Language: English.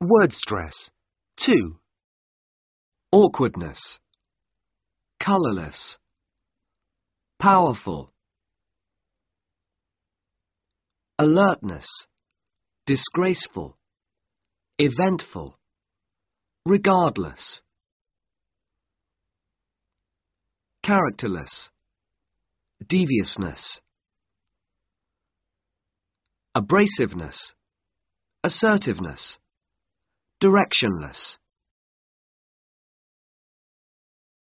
Word stress. 2. awkwardness, colorless, powerful, alertness, disgraceful, eventful, regardless, characterless, deviousness, abrasiveness, assertiveness, directionless.